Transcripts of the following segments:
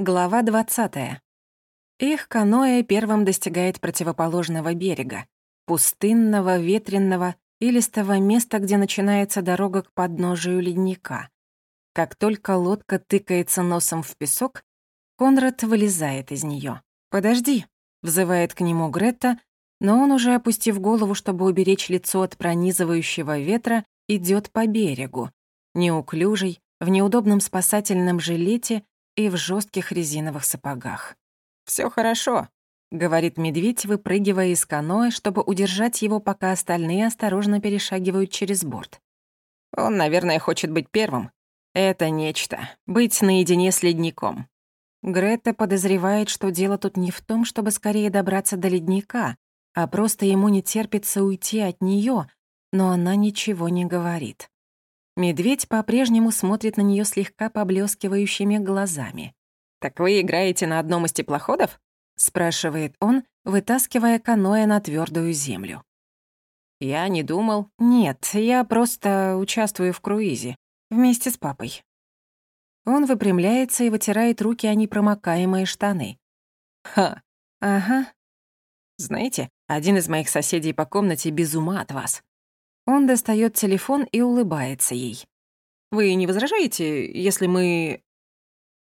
Глава 20. Их каноэ первым достигает противоположного берега, пустынного, ветренного и листого места, где начинается дорога к подножию ледника. Как только лодка тыкается носом в песок, Конрад вылезает из нее. «Подожди», — взывает к нему Гретта, но он уже, опустив голову, чтобы уберечь лицо от пронизывающего ветра, идет по берегу, неуклюжий, в неудобном спасательном жилете и в жестких резиновых сапогах. Все хорошо», — говорит медведь, выпрыгивая из каноэ, чтобы удержать его, пока остальные осторожно перешагивают через борт. «Он, наверное, хочет быть первым. Это нечто — быть наедине с ледником». Грета подозревает, что дело тут не в том, чтобы скорее добраться до ледника, а просто ему не терпится уйти от нее, но она ничего не говорит. Медведь по-прежнему смотрит на нее слегка поблескивающими глазами. «Так вы играете на одном из теплоходов?» — спрашивает он, вытаскивая каноэ на твердую землю. «Я не думал. Нет, я просто участвую в круизе. Вместе с папой». Он выпрямляется и вытирает руки о непромокаемые штаны. «Ха, ага. Знаете, один из моих соседей по комнате без ума от вас. Он достает телефон и улыбается ей. «Вы не возражаете, если мы...»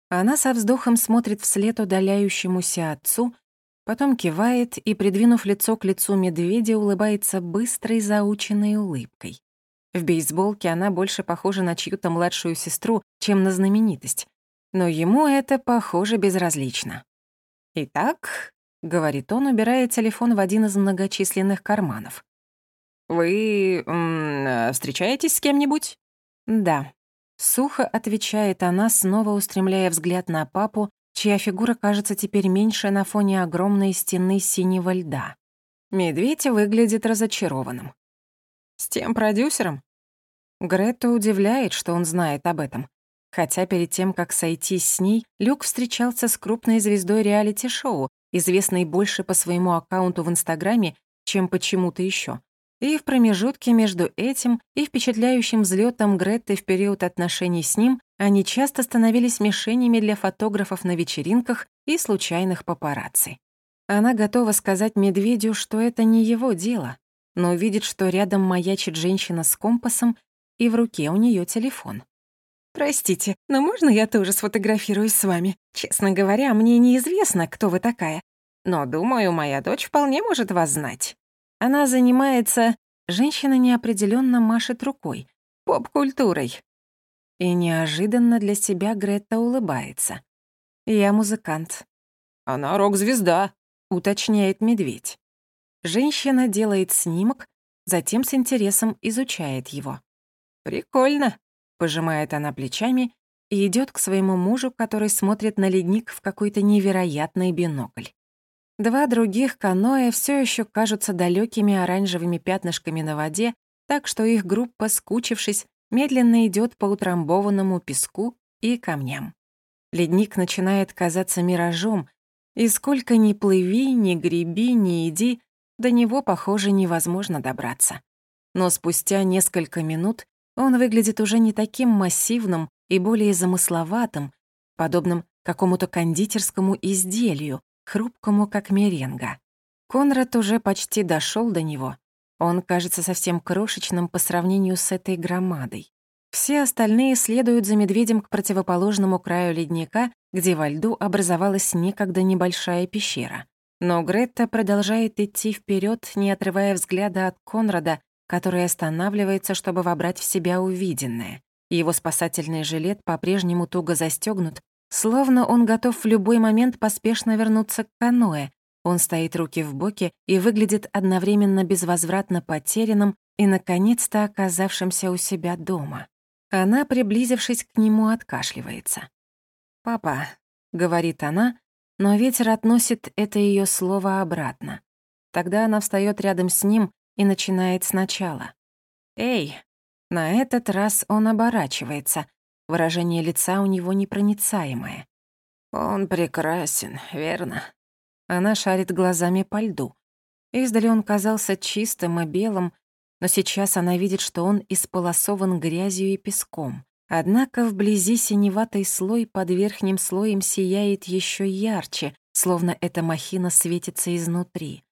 Она со вздохом смотрит вслед удаляющемуся отцу, потом кивает и, придвинув лицо к лицу медведя, улыбается быстрой заученной улыбкой. В бейсболке она больше похожа на чью-то младшую сестру, чем на знаменитость. Но ему это, похоже, безразлично. «Итак», — говорит он, убирая телефон в один из многочисленных карманов. «Вы м, встречаетесь с кем-нибудь?» «Да». Сухо отвечает она, снова устремляя взгляд на папу, чья фигура кажется теперь меньше на фоне огромной стены синего льда. Медведь выглядит разочарованным. «С тем продюсером?» Грета удивляет, что он знает об этом. Хотя перед тем, как сойтись с ней, Люк встречался с крупной звездой реалити-шоу, известной больше по своему аккаунту в Инстаграме, чем почему-то еще. И в промежутке между этим и впечатляющим взлетом Гретты в период отношений с ним они часто становились мишенями для фотографов на вечеринках и случайных папарацци. Она готова сказать медведю, что это не его дело, но видит, что рядом маячит женщина с компасом, и в руке у нее телефон. «Простите, но можно я тоже сфотографируюсь с вами? Честно говоря, мне неизвестно, кто вы такая. Но, думаю, моя дочь вполне может вас знать». Она занимается... Женщина неопределенно машет рукой. Поп-культурой. И неожиданно для себя Гретта улыбается. «Я музыкант». «Она рок-звезда», — уточняет медведь. Женщина делает снимок, затем с интересом изучает его. «Прикольно», — пожимает она плечами и идет к своему мужу, который смотрит на ледник в какой-то невероятный бинокль. Два других каноэ все еще кажутся далекими оранжевыми пятнышками на воде, так что их группа, скучившись, медленно идет по утрамбованному песку и камням. Ледник начинает казаться миражом, и сколько ни плыви, ни греби, ни иди, до него, похоже, невозможно добраться. Но спустя несколько минут он выглядит уже не таким массивным и более замысловатым, подобным какому-то кондитерскому изделию, хрупкому, как меренга. Конрад уже почти дошел до него. Он кажется совсем крошечным по сравнению с этой громадой. Все остальные следуют за медведем к противоположному краю ледника, где во льду образовалась некогда небольшая пещера. Но Гретта продолжает идти вперед, не отрывая взгляда от Конрада, который останавливается, чтобы вобрать в себя увиденное. Его спасательный жилет по-прежнему туго застегнут, Словно он готов в любой момент поспешно вернуться к каноэ. Он стоит руки в боки и выглядит одновременно безвозвратно потерянным и, наконец-то, оказавшимся у себя дома. Она, приблизившись к нему, откашливается. «Папа», — говорит она, но ветер относит это ее слово обратно. Тогда она встает рядом с ним и начинает сначала. «Эй!» На этот раз он оборачивается, Выражение лица у него непроницаемое. «Он прекрасен, верно?» Она шарит глазами по льду. Издали он казался чистым и белым, но сейчас она видит, что он исполосован грязью и песком. Однако вблизи синеватый слой под верхним слоем сияет еще ярче, словно эта махина светится изнутри.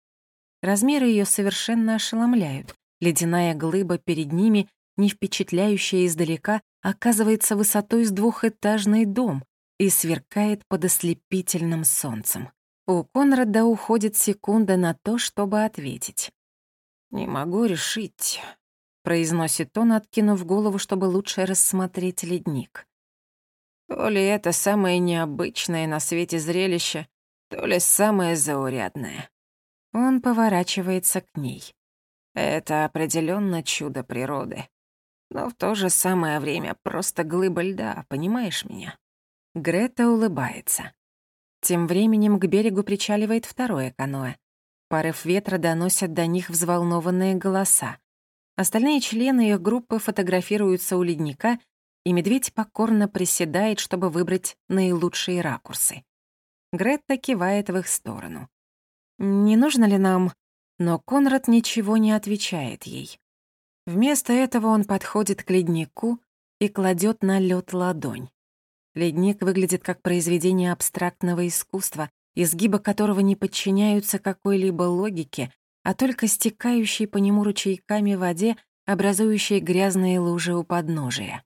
Размеры ее совершенно ошеломляют. Ледяная глыба перед ними, не впечатляющая издалека, оказывается высотой с двухэтажный дом и сверкает под ослепительным солнцем. У Конрада уходит секунда на то, чтобы ответить. «Не могу решить», произносит он, откинув голову, чтобы лучше рассмотреть ледник. То ли это самое необычное на свете зрелище, то ли самое заурядное. Он поворачивается к ней. Это определенно чудо природы. Но в то же самое время просто глыба льда, понимаешь меня? Грета улыбается. Тем временем к берегу причаливает второе каноэ. Порыв ветра доносят до них взволнованные голоса. Остальные члены их группы фотографируются у ледника, и медведь покорно приседает, чтобы выбрать наилучшие ракурсы. Гретта кивает в их сторону. «Не нужно ли нам...» Но Конрад ничего не отвечает ей. Вместо этого он подходит к леднику и кладет на лед ладонь. Ледник выглядит как произведение абстрактного искусства, изгибы которого не подчиняются какой-либо логике, а только стекающей по нему ручейками воде, образующей грязные лужи у подножия.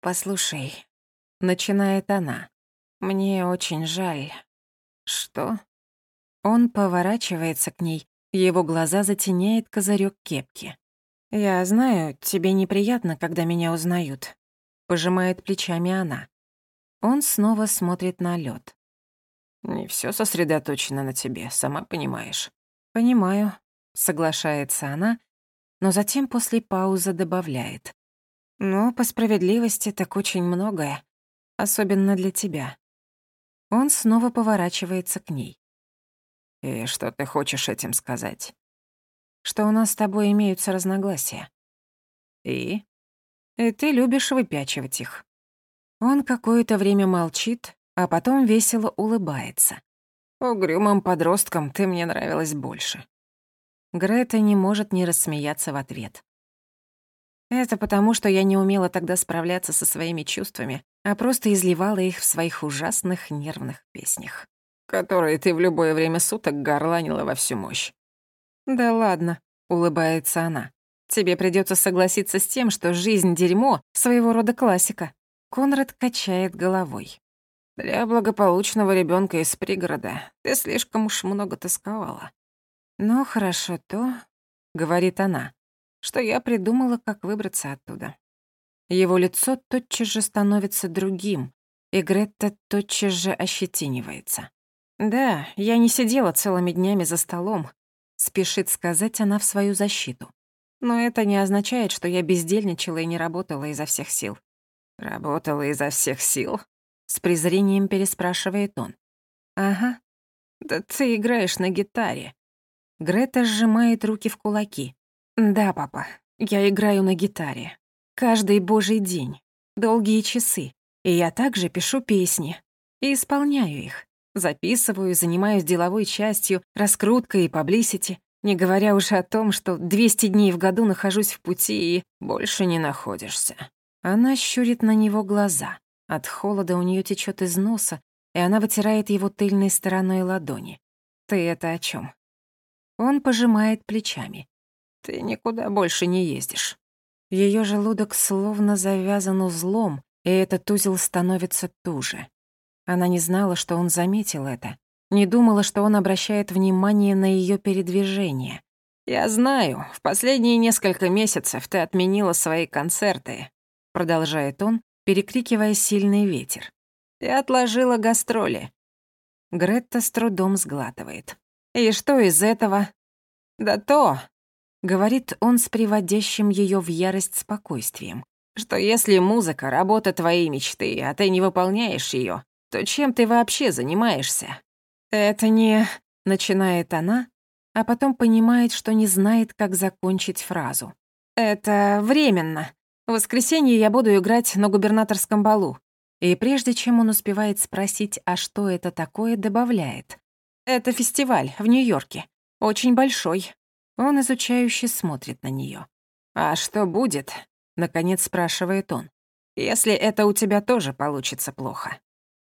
«Послушай», — начинает она, — «мне очень жаль». «Что?» Он поворачивается к ней, его глаза затеняет козырек кепки. «Я знаю, тебе неприятно, когда меня узнают», — пожимает плечами она. Он снова смотрит на лед. «Не все сосредоточено на тебе, сама понимаешь». «Понимаю», Соглашается она, но затем после паузы добавляет. «Но по справедливости так очень многое, особенно для тебя». Он снова поворачивается к ней. «И что ты хочешь этим сказать?» «Что у нас с тобой имеются разногласия». «И?» «И ты любишь выпячивать их». Он какое-то время молчит, а потом весело улыбается. «Угрюмым подросткам ты мне нравилась больше». Грета не может не рассмеяться в ответ. Это потому, что я не умела тогда справляться со своими чувствами, а просто изливала их в своих ужасных нервных песнях. Которые ты в любое время суток горланила во всю мощь. «Да ладно», — улыбается она. «Тебе придется согласиться с тем, что жизнь — дерьмо, своего рода классика». Конрад качает головой. «Для благополучного ребенка из пригорода ты слишком уж много тосковала. «Ну, хорошо то», — говорит она, — «что я придумала, как выбраться оттуда». Его лицо тотчас же становится другим, и Гретта тотчас же ощетинивается. «Да, я не сидела целыми днями за столом», — спешит сказать она в свою защиту. «Но это не означает, что я бездельничала и не работала изо всех сил». «Работала изо всех сил?» — с презрением переспрашивает он. «Ага. Да ты играешь на гитаре. Грета сжимает руки в кулаки. «Да, папа, я играю на гитаре. Каждый божий день. Долгие часы. И я также пишу песни. И исполняю их. Записываю, занимаюсь деловой частью, раскруткой и паблисити, не говоря уже о том, что 200 дней в году нахожусь в пути и больше не находишься. Она щурит на него глаза. От холода у нее течет из носа, и она вытирает его тыльной стороной ладони. «Ты это о чем? Он пожимает плечами. «Ты никуда больше не ездишь». Ее желудок словно завязан узлом, и этот узел становится туже. Она не знала, что он заметил это, не думала, что он обращает внимание на ее передвижение. «Я знаю, в последние несколько месяцев ты отменила свои концерты», продолжает он, перекрикивая сильный ветер. «Ты отложила гастроли». Гретта с трудом сглатывает. «И что из этого?» «Да то», — говорит он с приводящим ее в ярость спокойствием, «что если музыка — работа твоей мечты, а ты не выполняешь ее, то чем ты вообще занимаешься?» «Это не...» — начинает она, а потом понимает, что не знает, как закончить фразу. «Это временно. В воскресенье я буду играть на губернаторском балу». И прежде чем он успевает спросить, а что это такое, добавляет. Это фестиваль в Нью-Йорке. Очень большой. Он изучающе смотрит на нее. «А что будет?» — наконец спрашивает он. если это у тебя тоже получится плохо.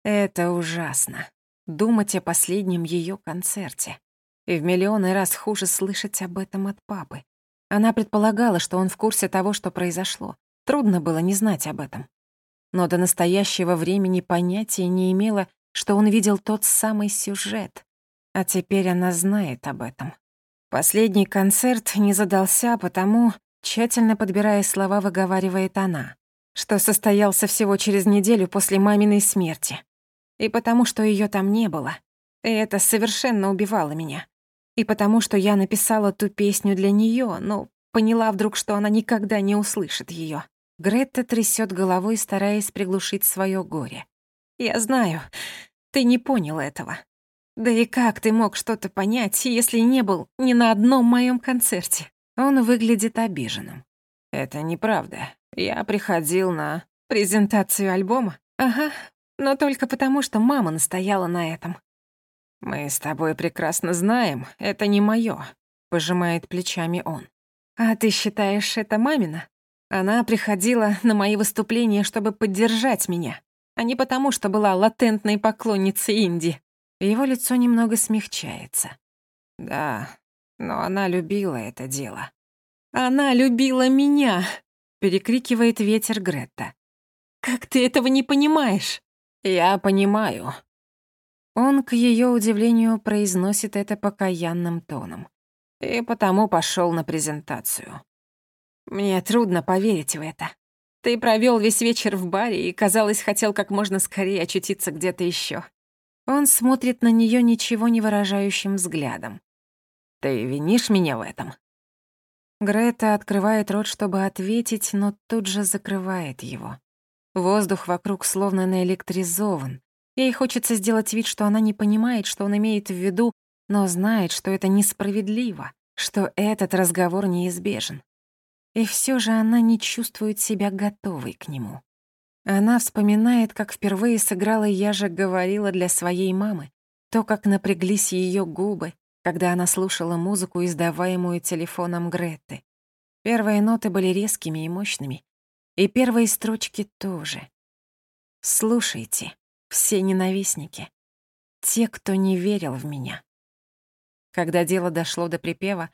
Это ужасно. Думать о последнем ее концерте. И в миллионы раз хуже слышать об этом от папы. Она предполагала, что он в курсе того, что произошло. Трудно было не знать об этом. Но до настоящего времени понятия не имела, что он видел тот самый сюжет. А теперь она знает об этом. Последний концерт не задался, потому, тщательно подбирая слова, выговаривает она, что состоялся всего через неделю после маминой смерти. И потому, что ее там не было. И это совершенно убивало меня. И потому, что я написала ту песню для нее, но поняла вдруг, что она никогда не услышит ее. Гретта трясет головой, стараясь приглушить свое горе. «Я знаю, ты не понял этого. Да и как ты мог что-то понять, если не был ни на одном моем концерте?» Он выглядит обиженным. «Это неправда. Я приходил на презентацию альбома. Ага, но только потому, что мама настояла на этом. «Мы с тобой прекрасно знаем, это не моё», — пожимает плечами он. «А ты считаешь, это мамина? Она приходила на мои выступления, чтобы поддержать меня, а не потому, что была латентной поклонницей Инди». Его лицо немного смягчается. «Да, но она любила это дело». «Она любила меня!» — перекрикивает ветер Гретта. «Как ты этого не понимаешь?» «Я понимаю», он, к ее удивлению, произносит это покаянным тоном. И потому пошел на презентацию. Мне трудно поверить в это. Ты провел весь вечер в баре и, казалось, хотел как можно скорее очутиться где-то еще. Он смотрит на нее ничего не выражающим взглядом. Ты винишь меня в этом? Грета открывает рот, чтобы ответить, но тут же закрывает его. Воздух вокруг словно наэлектризован, Ей хочется сделать вид, что она не понимает, что он имеет в виду, но знает, что это несправедливо, что этот разговор неизбежен. И все же она не чувствует себя готовой к нему. Она вспоминает, как впервые сыграла «Я же говорила» для своей мамы, то, как напряглись ее губы, когда она слушала музыку, издаваемую телефоном Гретты. Первые ноты были резкими и мощными, и первые строчки тоже. «Слушайте, все ненавистники. Те, кто не верил в меня. Когда дело дошло до припева,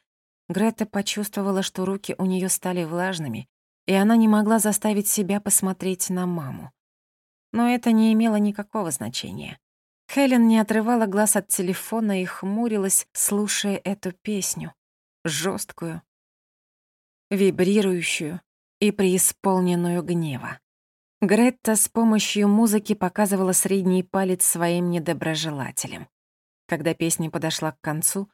Грета почувствовала, что руки у нее стали влажными, и она не могла заставить себя посмотреть на маму. Но это не имело никакого значения. Хелен не отрывала глаз от телефона и хмурилась, слушая эту песню, жесткую, вибрирующую и преисполненную гнева. Гретта с помощью музыки показывала средний палец своим недоброжелателям. Когда песня подошла к концу,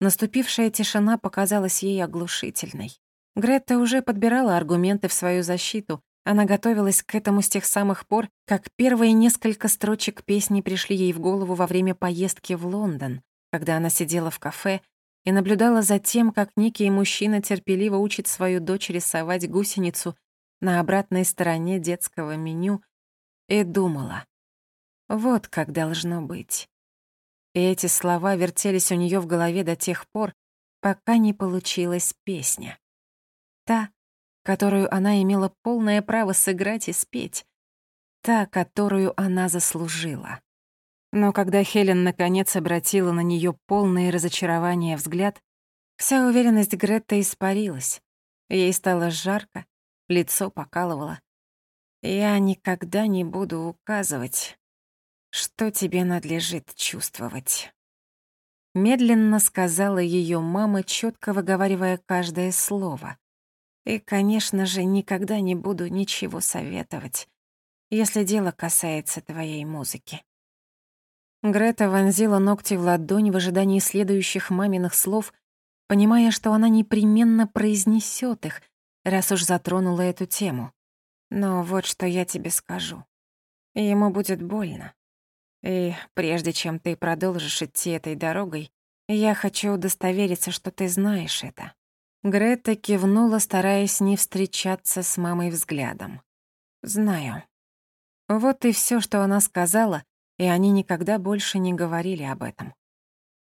наступившая тишина показалась ей оглушительной. Гретта уже подбирала аргументы в свою защиту, она готовилась к этому с тех самых пор, как первые несколько строчек песни пришли ей в голову во время поездки в Лондон, когда она сидела в кафе и наблюдала за тем, как некий мужчина терпеливо учит свою дочь рисовать гусеницу на обратной стороне детского меню и думала. Вот как должно быть. И эти слова вертелись у нее в голове до тех пор, пока не получилась песня. Та, которую она имела полное право сыграть и спеть. Та, которую она заслужила. Но когда Хелен наконец обратила на нее полное разочарование взгляд, вся уверенность Гретты испарилась. Ей стало жарко, лицо покалывало. «Я никогда не буду указывать, что тебе надлежит чувствовать». Медленно сказала ее мама, четко выговаривая каждое слово. «И, конечно же, никогда не буду ничего советовать, если дело касается твоей музыки». Грета вонзила ногти в ладонь в ожидании следующих маминых слов, понимая, что она непременно произнесет их, раз уж затронула эту тему. Но вот что я тебе скажу. Ему будет больно. И прежде чем ты продолжишь идти этой дорогой, я хочу удостовериться, что ты знаешь это». Грета кивнула, стараясь не встречаться с мамой взглядом. «Знаю». Вот и все, что она сказала, и они никогда больше не говорили об этом.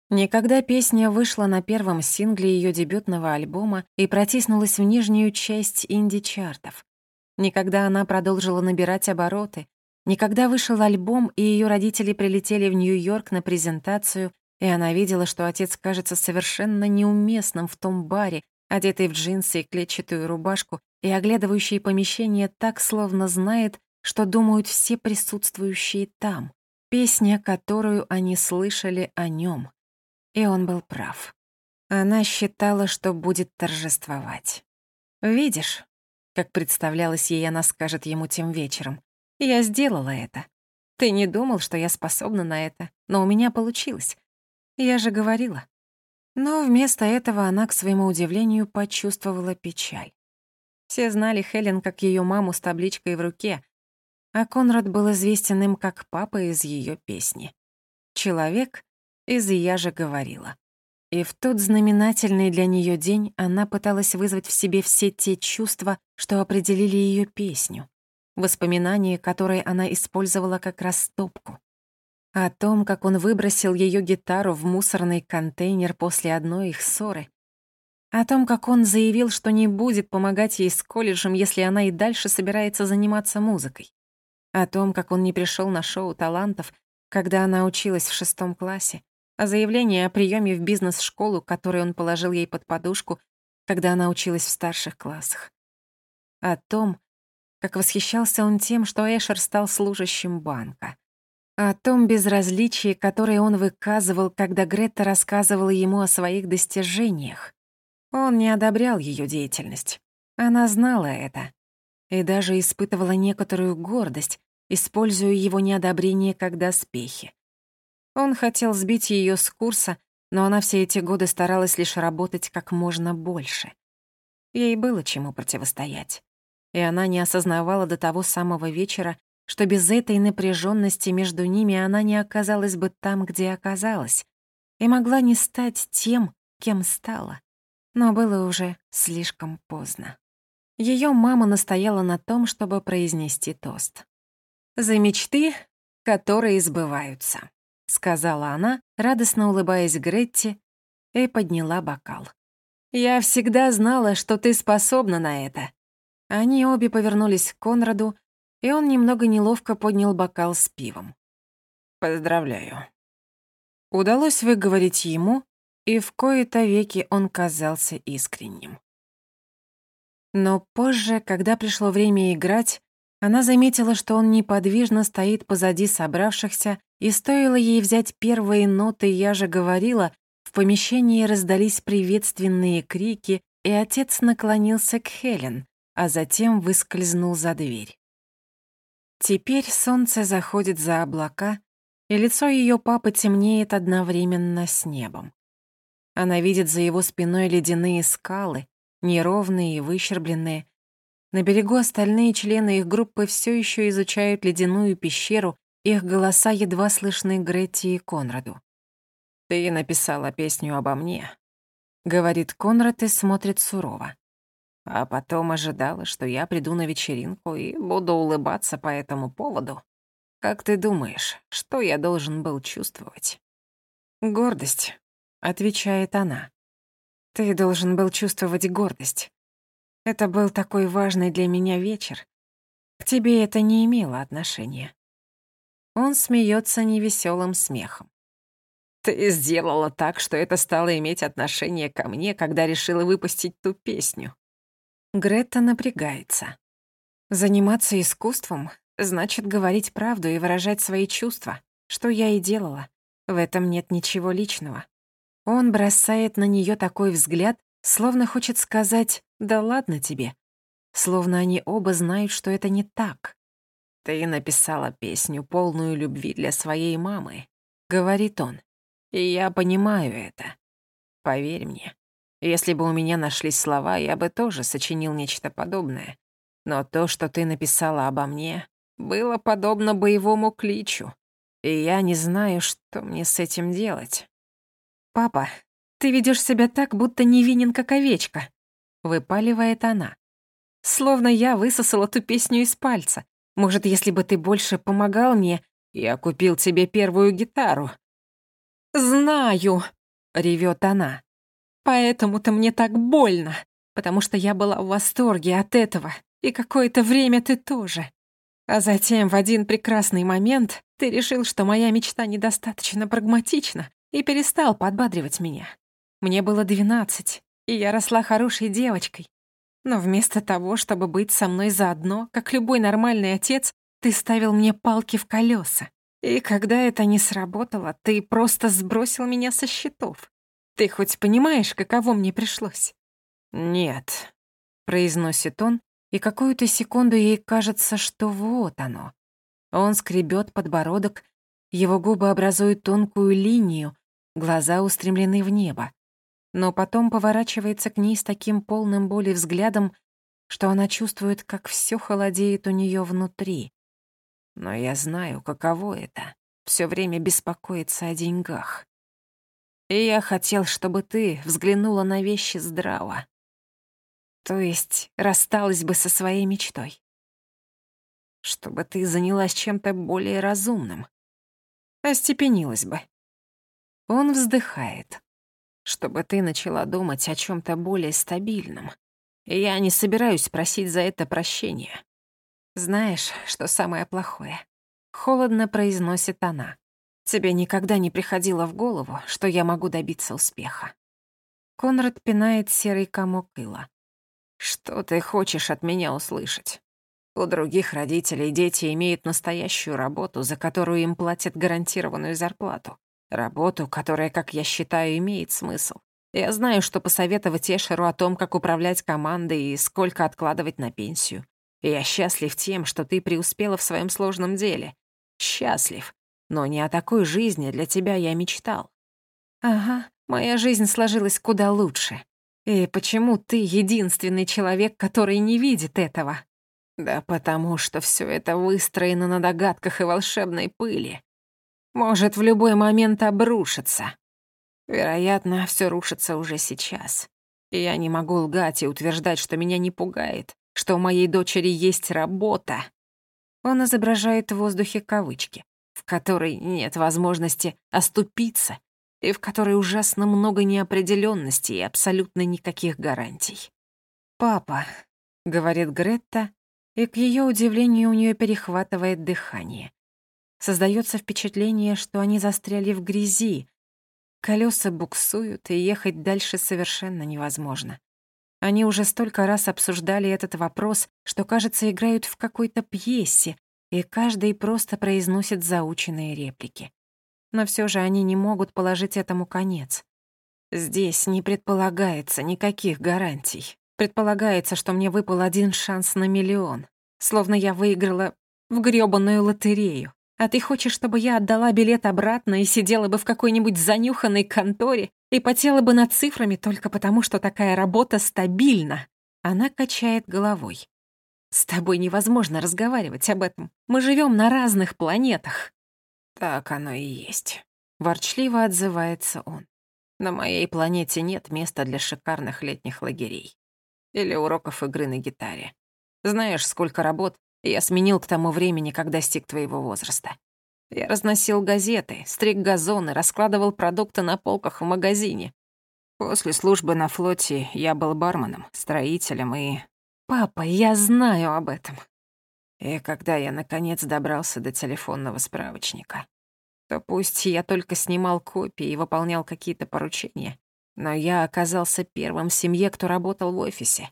Никогда песня вышла на первом сингле ее дебютного альбома и протиснулась в нижнюю часть инди-чартов. ни когда она продолжила набирать обороты, ни когда вышел альбом, и ее родители прилетели в Нью-Йорк на презентацию, и она видела, что отец кажется совершенно неуместным в том баре, одетый в джинсы и клетчатую рубашку, и оглядывающий помещение так, словно знает, что думают все присутствующие там. Песня, которую они слышали о нем. И он был прав. Она считала, что будет торжествовать. «Видишь?» Как представлялось ей, она скажет ему тем вечером. «Я сделала это. Ты не думал, что я способна на это, но у меня получилось. Я же говорила». Но вместо этого она, к своему удивлению, почувствовала печаль. Все знали Хелен как ее маму с табличкой в руке, а Конрад был известен им как папа из ее песни. Человек из «Я же говорила». И в тот знаменательный для нее день она пыталась вызвать в себе все те чувства, что определили ее песню, воспоминания, которые она использовала как растопку. О том, как он выбросил ее гитару в мусорный контейнер после одной их ссоры. О том, как он заявил, что не будет помогать ей с колледжем, если она и дальше собирается заниматься музыкой. О том, как он не пришел на шоу талантов, когда она училась в шестом классе о заявлении о приеме в бизнес-школу, которую он положил ей под подушку, когда она училась в старших классах. О том, как восхищался он тем, что Эшер стал служащим банка. О том безразличии, которое он выказывал, когда Гретта рассказывала ему о своих достижениях. Он не одобрял ее деятельность. Она знала это. И даже испытывала некоторую гордость, используя его неодобрение как доспехи. Он хотел сбить ее с курса, но она все эти годы старалась лишь работать как можно больше. Ей было чему противостоять. И она не осознавала до того самого вечера, что без этой напряженности между ними она не оказалась бы там, где оказалась, и могла не стать тем, кем стала. Но было уже слишком поздно. Ее мама настояла на том, чтобы произнести тост. «За мечты, которые сбываются» сказала она, радостно улыбаясь Гретти, и подняла бокал. «Я всегда знала, что ты способна на это». Они обе повернулись к Конраду, и он немного неловко поднял бокал с пивом. «Поздравляю». Удалось выговорить ему, и в кои-то веки он казался искренним. Но позже, когда пришло время играть, она заметила, что он неподвижно стоит позади собравшихся и стоило ей взять первые ноты, я же говорила, в помещении раздались приветственные крики, и отец наклонился к Хелен, а затем выскользнул за дверь. Теперь солнце заходит за облака, и лицо ее папы темнеет одновременно с небом. Она видит за его спиной ледяные скалы, неровные и выщербленные. На берегу остальные члены их группы все еще изучают ледяную пещеру, их голоса едва слышны Гретти и Конраду. «Ты написала песню обо мне», — говорит Конрад и смотрит сурово. А потом ожидала, что я приду на вечеринку и буду улыбаться по этому поводу. Как ты думаешь, что я должен был чувствовать? «Гордость», — отвечает она. «Ты должен был чувствовать гордость. Это был такой важный для меня вечер. К тебе это не имело отношения. Он смеется невеселым смехом. «Ты сделала так, что это стало иметь отношение ко мне, когда решила выпустить ту песню». Грета напрягается. «Заниматься искусством значит говорить правду и выражать свои чувства, что я и делала. В этом нет ничего личного». Он бросает на нее такой взгляд, словно хочет сказать «да ладно тебе», словно они оба знают, что это не так. «Ты написала песню, полную любви для своей мамы», — говорит он. «И я понимаю это. Поверь мне, если бы у меня нашлись слова, я бы тоже сочинил нечто подобное. Но то, что ты написала обо мне, было подобно боевому кличу, и я не знаю, что мне с этим делать». «Папа, ты ведешь себя так, будто невинен, как овечка», — выпаливает она. «Словно я высосала ту песню из пальца. Может, если бы ты больше помогал мне, я купил тебе первую гитару». «Знаю», — ревет она. «Поэтому-то мне так больно, потому что я была в восторге от этого. И какое-то время ты тоже. А затем в один прекрасный момент ты решил, что моя мечта недостаточно прагматична и перестал подбадривать меня. Мне было двенадцать, и я росла хорошей девочкой. Но вместо того, чтобы быть со мной заодно, как любой нормальный отец, ты ставил мне палки в колеса. И когда это не сработало, ты просто сбросил меня со счетов. Ты хоть понимаешь, каково мне пришлось? «Нет», — произносит он, и какую-то секунду ей кажется, что вот оно. Он скребет подбородок, его губы образуют тонкую линию, глаза устремлены в небо. Но потом поворачивается к ней с таким полным боли взглядом, что она чувствует, как все холодеет у нее внутри. Но я знаю, каково это — все время беспокоиться о деньгах. И я хотел, чтобы ты взглянула на вещи здраво. То есть рассталась бы со своей мечтой. Чтобы ты занялась чем-то более разумным. Остепенилась бы. Он вздыхает. Чтобы ты начала думать о чем то более стабильном. Я не собираюсь просить за это прощения. Знаешь, что самое плохое? Холодно произносит она. Тебе никогда не приходило в голову, что я могу добиться успеха. Конрад пинает серый комок ила. Что ты хочешь от меня услышать? У других родителей дети имеют настоящую работу, за которую им платят гарантированную зарплату. Работу, которая, как я считаю, имеет смысл. Я знаю, что посоветовать Эшеру о том, как управлять командой и сколько откладывать на пенсию. я счастлив тем, что ты преуспела в своем сложном деле. Счастлив. Но не о такой жизни для тебя я мечтал. Ага, моя жизнь сложилась куда лучше. И почему ты единственный человек, который не видит этого? Да потому что все это выстроено на догадках и волшебной пыли. Может в любой момент обрушиться. Вероятно, все рушится уже сейчас. И я не могу лгать и утверждать, что меня не пугает, что у моей дочери есть работа. Он изображает в воздухе кавычки, в которой нет возможности оступиться и в которой ужасно много неопределенности и абсолютно никаких гарантий. «Папа», — говорит Гретта, и к ее удивлению у нее перехватывает дыхание. Создается впечатление, что они застряли в грязи. Колеса буксуют, и ехать дальше совершенно невозможно. Они уже столько раз обсуждали этот вопрос, что, кажется, играют в какой-то пьесе, и каждый просто произносит заученные реплики но все же они не могут положить этому конец. Здесь не предполагается никаких гарантий. Предполагается, что мне выпал один шанс на миллион. Словно я выиграла в грёбаную лотерею. А ты хочешь, чтобы я отдала билет обратно и сидела бы в какой-нибудь занюханной конторе и потела бы над цифрами только потому, что такая работа стабильна? Она качает головой. С тобой невозможно разговаривать об этом. Мы живем на разных планетах. «Так оно и есть», — ворчливо отзывается он. «На моей планете нет места для шикарных летних лагерей. Или уроков игры на гитаре. Знаешь, сколько работ я сменил к тому времени, как достиг твоего возраста. Я разносил газеты, стриг газоны, раскладывал продукты на полках в магазине. После службы на флоте я был барменом, строителем и... Папа, я знаю об этом. И когда я, наконец, добрался до телефонного справочника, то пусть я только снимал копии и выполнял какие-то поручения, но я оказался первым в семье, кто работал в офисе.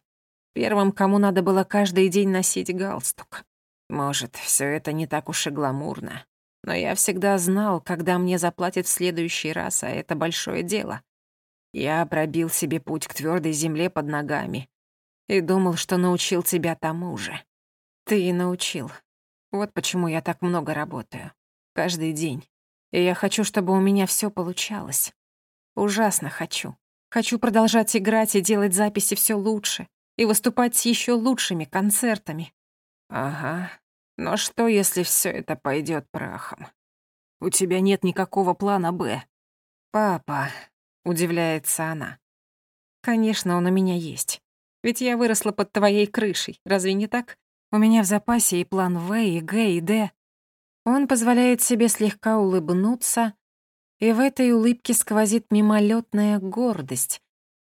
Первым, кому надо было каждый день носить галстук. Может, все это не так уж и гламурно, но я всегда знал, когда мне заплатят в следующий раз, а это большое дело. Я пробил себе путь к твердой земле под ногами и думал, что научил тебя тому же. Ты и научил. Вот почему я так много работаю. Каждый день. И я хочу, чтобы у меня все получалось. Ужасно хочу. Хочу продолжать играть и делать записи все лучше. И выступать с еще лучшими концертами. Ага. Но что, если все это пойдет прахом? У тебя нет никакого плана «Б». «Папа», — удивляется она. «Конечно, он у меня есть. Ведь я выросла под твоей крышей, разве не так? У меня в запасе и план В, и Г, и Д. Он позволяет себе слегка улыбнуться, и в этой улыбке сквозит мимолетная гордость,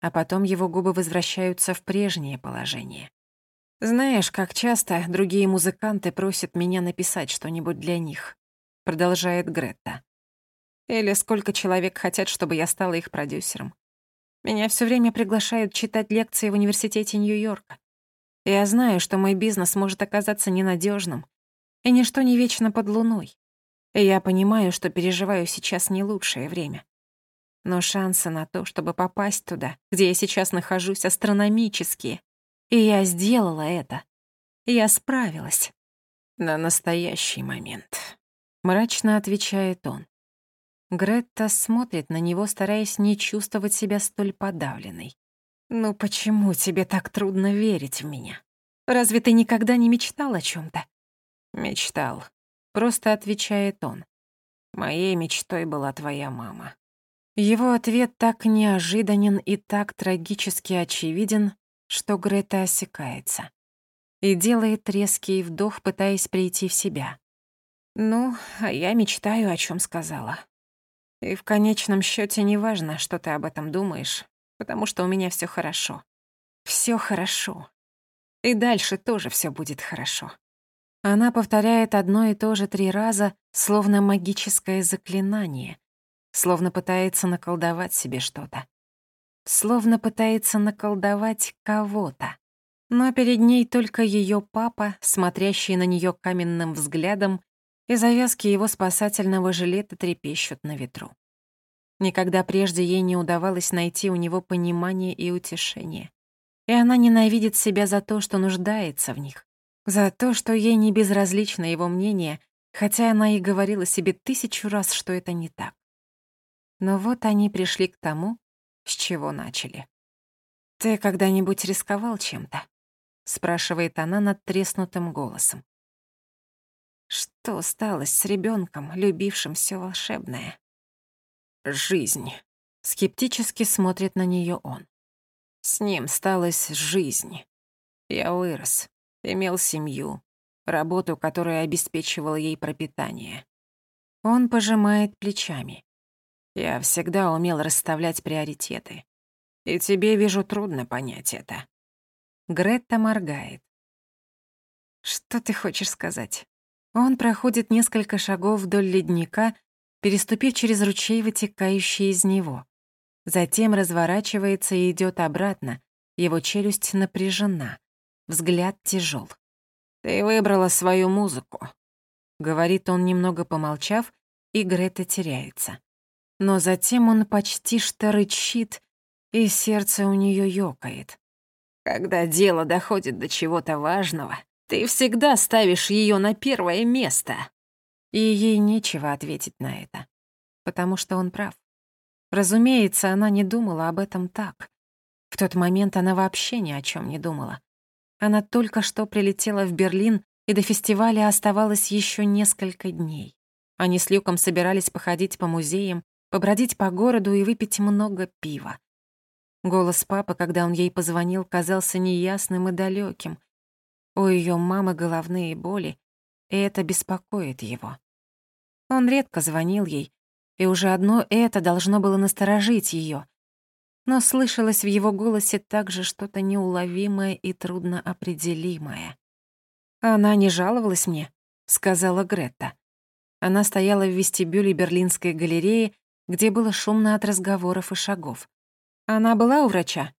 а потом его губы возвращаются в прежнее положение. «Знаешь, как часто другие музыканты просят меня написать что-нибудь для них», — продолжает Гретта. «Или сколько человек хотят, чтобы я стала их продюсером. Меня все время приглашают читать лекции в университете Нью-Йорка. Я знаю, что мой бизнес может оказаться ненадежным, и ничто не вечно под луной. И я понимаю, что переживаю сейчас не лучшее время. Но шансы на то, чтобы попасть туда, где я сейчас нахожусь, астрономические. И я сделала это. Я справилась. На настоящий момент. Мрачно отвечает он. Гретта смотрит на него, стараясь не чувствовать себя столь подавленной. «Ну почему тебе так трудно верить в меня? Разве ты никогда не мечтал о чем то «Мечтал», — просто отвечает он. «Моей мечтой была твоя мама». Его ответ так неожиданен и так трагически очевиден, что Грета осекается и делает резкий вдох, пытаясь прийти в себя. «Ну, а я мечтаю, о чем сказала. И в конечном счете не важно, что ты об этом думаешь, потому что у меня все хорошо. Все хорошо. И дальше тоже все будет хорошо». Она повторяет одно и то же три раза, словно магическое заклинание, словно пытается наколдовать себе что-то. Словно пытается наколдовать кого-то. Но перед ней только ее папа, смотрящий на нее каменным взглядом, и завязки его спасательного жилета трепещут на ветру. Никогда прежде ей не удавалось найти у него понимание и утешение. И она ненавидит себя за то, что нуждается в них. За то, что ей не безразлично его мнение, хотя она и говорила себе тысячу раз, что это не так. Но вот они пришли к тому, с чего начали. «Ты когда-нибудь рисковал чем-то?» — спрашивает она над треснутым голосом. «Что стало с ребенком, любившим все волшебное?» «Жизнь», — скептически смотрит на нее он. «С ним сталась жизнь. Я вырос, имел семью, работу, которая обеспечивала ей пропитание. Он пожимает плечами. Я всегда умел расставлять приоритеты. И тебе, вижу, трудно понять это. Гретта моргает. Что ты хочешь сказать? Он проходит несколько шагов вдоль ледника, переступив через ручей, вытекающий из него. Затем разворачивается и идет обратно. Его челюсть напряжена, взгляд тяжел. «Ты выбрала свою музыку», — говорит он, немного помолчав, и Грета теряется. Но затем он почти что рычит, и сердце у нее ёкает. Когда дело доходит до чего-то важного, ты всегда ставишь ее на первое место. И ей нечего ответить на это, потому что он прав. Разумеется, она не думала об этом так. В тот момент она вообще ни о чем не думала. Она только что прилетела в Берлин, и до фестиваля оставалось еще несколько дней. Они с Люком собирались походить по музеям, побродить по городу и выпить много пива. Голос папы, когда он ей позвонил, казался неясным и далеким. У ее мамы головные боли, и это беспокоит его. Он редко звонил ей, и уже одно это должно было насторожить ее. Но слышалось в его голосе также что-то неуловимое и трудноопределимое. «Она не жаловалась мне», — сказала Гретта. Она стояла в вестибюле Берлинской галереи где было шумно от разговоров и шагов. Она была у врача?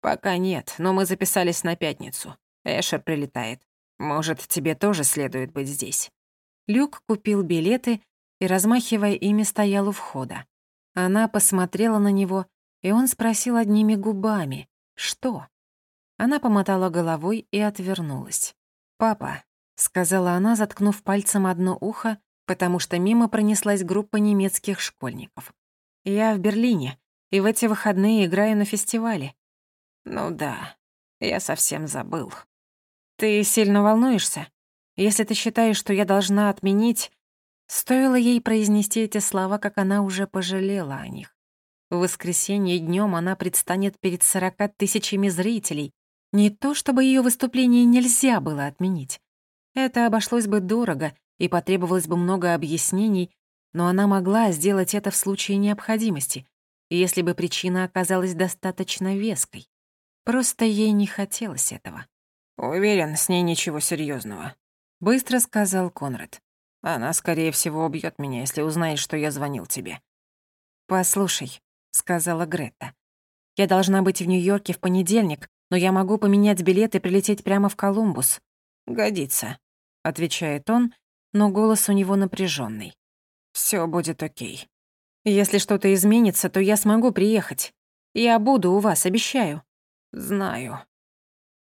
Пока нет, но мы записались на пятницу. Эшер прилетает. Может, тебе тоже следует быть здесь. Люк купил билеты и, размахивая ими, стоял у входа. Она посмотрела на него, и он спросил одними губами «Что?». Она помотала головой и отвернулась. «Папа», — сказала она, заткнув пальцем одно ухо потому что мимо пронеслась группа немецких школьников. Я в Берлине, и в эти выходные играю на фестивале. Ну да, я совсем забыл. Ты сильно волнуешься? Если ты считаешь, что я должна отменить... Стоило ей произнести эти слова, как она уже пожалела о них. В воскресенье днем она предстанет перед сорока тысячами зрителей. Не то, чтобы ее выступление нельзя было отменить. Это обошлось бы дорого, и потребовалось бы много объяснений, но она могла сделать это в случае необходимости, если бы причина оказалась достаточно веской. Просто ей не хотелось этого. Уверен, с ней ничего серьезного, быстро сказал Конрад. Она, скорее всего, убьет меня, если узнает, что я звонил тебе. Послушай, сказала Грета. Я должна быть в Нью-Йорке в понедельник, но я могу поменять билет и прилететь прямо в Колумбус. Годится, отвечает он, но голос у него напряженный. Все будет окей. Если что-то изменится, то я смогу приехать. Я буду у вас, обещаю. Знаю.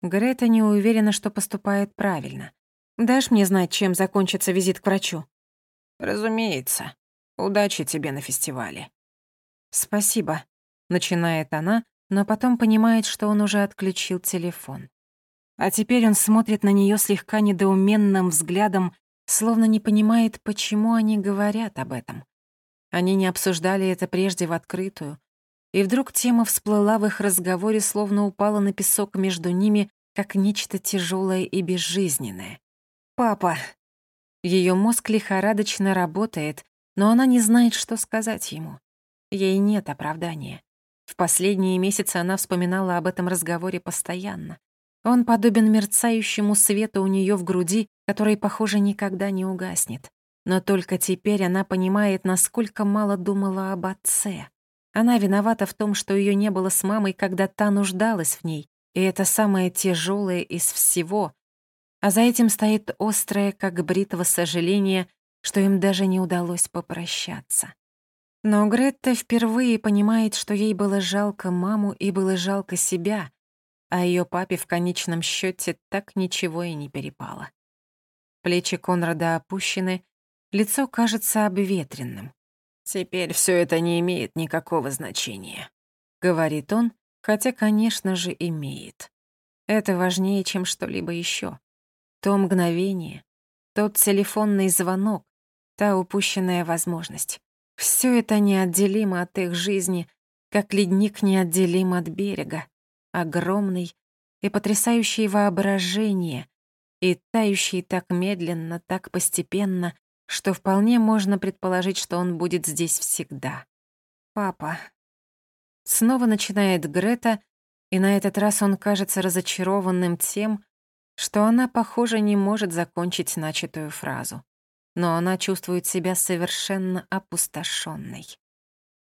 Грета не уверена, что поступает правильно. Дашь мне знать, чем закончится визит к врачу? Разумеется. Удачи тебе на фестивале. Спасибо, начинает она, но потом понимает, что он уже отключил телефон. А теперь он смотрит на нее слегка недоуменным взглядом, словно не понимает, почему они говорят об этом. Они не обсуждали это прежде в открытую, и вдруг тема всплыла в их разговоре, словно упала на песок между ними, как нечто тяжелое и безжизненное. «Папа!» Ее мозг лихорадочно работает, но она не знает, что сказать ему. Ей нет оправдания. В последние месяцы она вспоминала об этом разговоре постоянно. Он подобен мерцающему свету у нее в груди, который, похоже, никогда не угаснет. Но только теперь она понимает, насколько мало думала об отце. Она виновата в том, что ее не было с мамой, когда та нуждалась в ней, и это самое тяжелое из всего. А за этим стоит острое, как бритва, сожаление, что им даже не удалось попрощаться. Но Гретта впервые понимает, что ей было жалко маму и было жалко себя, а ее папе в конечном счете так ничего и не перепало. Плечи Конрада опущены, лицо кажется обветренным. «Теперь все это не имеет никакого значения», — говорит он, хотя, конечно же, имеет. Это важнее, чем что-либо еще. То мгновение, тот телефонный звонок, та упущенная возможность. Все это неотделимо от их жизни, как ледник неотделим от берега, огромный и потрясающий воображение, и тающий так медленно, так постепенно, что вполне можно предположить, что он будет здесь всегда. «Папа». Снова начинает Грета, и на этот раз он кажется разочарованным тем, что она, похоже, не может закончить начатую фразу но она чувствует себя совершенно опустошенной.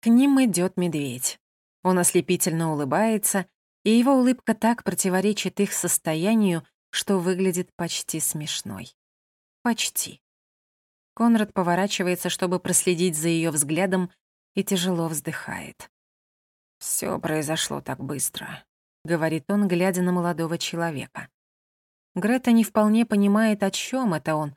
К ним идет медведь. Он ослепительно улыбается, и его улыбка так противоречит их состоянию, что выглядит почти смешной. Почти. Конрад поворачивается, чтобы проследить за ее взглядом, и тяжело вздыхает. Все произошло так быстро», — говорит он, глядя на молодого человека. Грета не вполне понимает, о чем это он,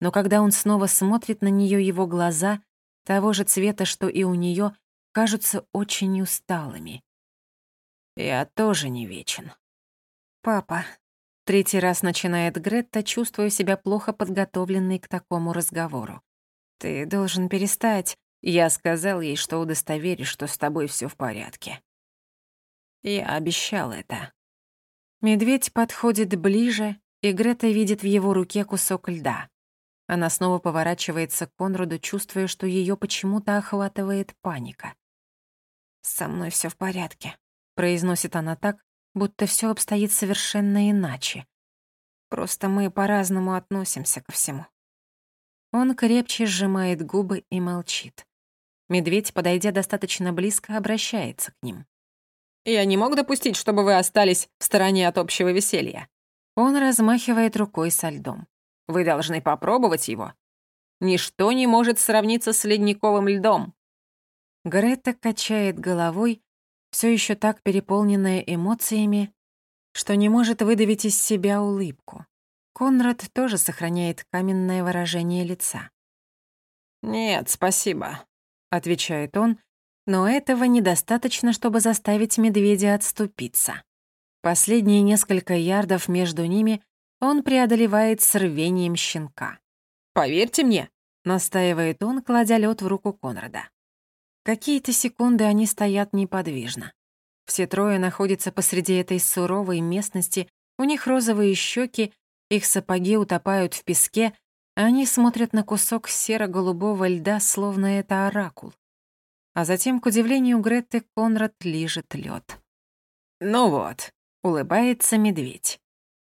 но когда он снова смотрит на нее, его глаза, того же цвета, что и у нее, кажутся очень усталыми. «Я тоже не вечен». «Папа», — третий раз начинает Гретта, чувствуя себя плохо подготовленной к такому разговору. «Ты должен перестать». Я сказал ей, что удостоверишь, что с тобой все в порядке. Я обещал это. Медведь подходит ближе, и Грета видит в его руке кусок льда. Она снова поворачивается к Конраду, чувствуя, что ее почему-то охватывает паника. «Со мной все в порядке», — произносит она так, будто все обстоит совершенно иначе. Просто мы по-разному относимся ко всему. Он крепче сжимает губы и молчит. Медведь, подойдя достаточно близко, обращается к ним. «Я не мог допустить, чтобы вы остались в стороне от общего веселья». Он размахивает рукой со льдом. Вы должны попробовать его. Ничто не может сравниться с ледниковым льдом». Грета качает головой, все еще так переполненная эмоциями, что не может выдавить из себя улыбку. Конрад тоже сохраняет каменное выражение лица. «Нет, спасибо», — отвечает он, но этого недостаточно, чтобы заставить медведя отступиться. Последние несколько ярдов между ними он преодолевает с рвением щенка. «Поверьте мне», — настаивает он, кладя лед в руку Конрада. Какие-то секунды они стоят неподвижно. Все трое находятся посреди этой суровой местности, у них розовые щеки, их сапоги утопают в песке, а они смотрят на кусок серо-голубого льда, словно это оракул. А затем, к удивлению Гретты, Конрад лижет лед. «Ну вот», — улыбается медведь.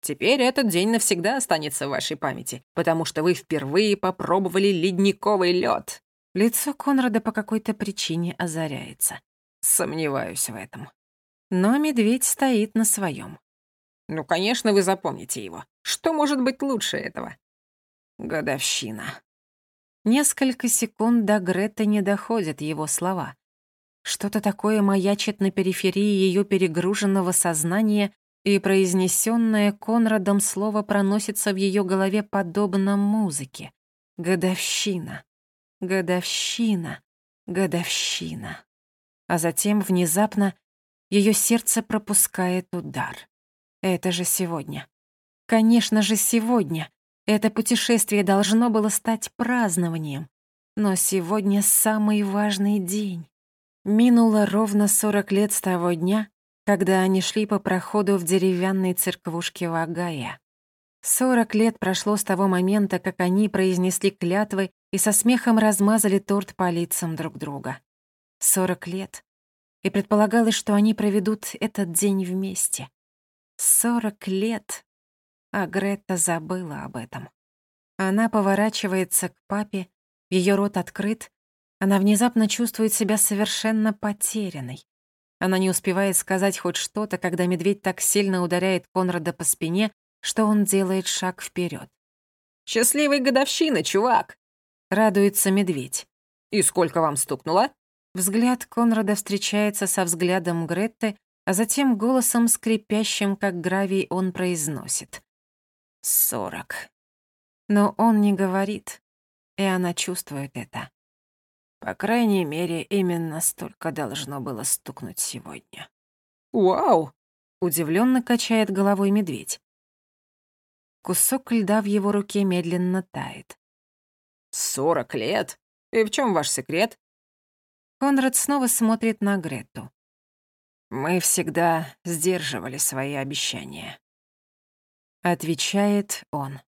Теперь этот день навсегда останется в вашей памяти, потому что вы впервые попробовали ледниковый лед. Лицо Конрада по какой-то причине озаряется. Сомневаюсь в этом. Но медведь стоит на своем. Ну, конечно, вы запомните его. Что может быть лучше этого? Годовщина. Несколько секунд до Гретты не доходят его слова. Что-то такое маячит на периферии ее перегруженного сознания, и произнесенное Конрадом слово проносится в ее голове подобно музыке. Годовщина. Годовщина. Годовщина. А затем внезапно ее сердце пропускает удар. Это же сегодня. Конечно же, сегодня. Это путешествие должно было стать празднованием. Но сегодня самый важный день. Минуло ровно 40 лет с того дня, когда они шли по проходу в деревянной церквушке Вагая. Сорок лет прошло с того момента, как они произнесли клятвы и со смехом размазали торт по лицам друг друга. Сорок лет. И предполагалось, что они проведут этот день вместе. Сорок лет. А Гретта забыла об этом. Она поворачивается к папе, ее рот открыт, она внезапно чувствует себя совершенно потерянной. Она не успевает сказать хоть что-то, когда медведь так сильно ударяет Конрада по спине, что он делает шаг вперед. «Счастливой годовщины, чувак!» — радуется медведь. «И сколько вам стукнуло?» Взгляд Конрада встречается со взглядом Гретты, а затем голосом скрипящим, как гравий, он произносит. «Сорок». Но он не говорит, и она чувствует это. По крайней мере, именно столько должно было стукнуть сегодня. «Вау!» — удивленно качает головой медведь. Кусок льда в его руке медленно тает. «Сорок лет? И в чем ваш секрет?» Конрад снова смотрит на Грету. «Мы всегда сдерживали свои обещания», — отвечает он.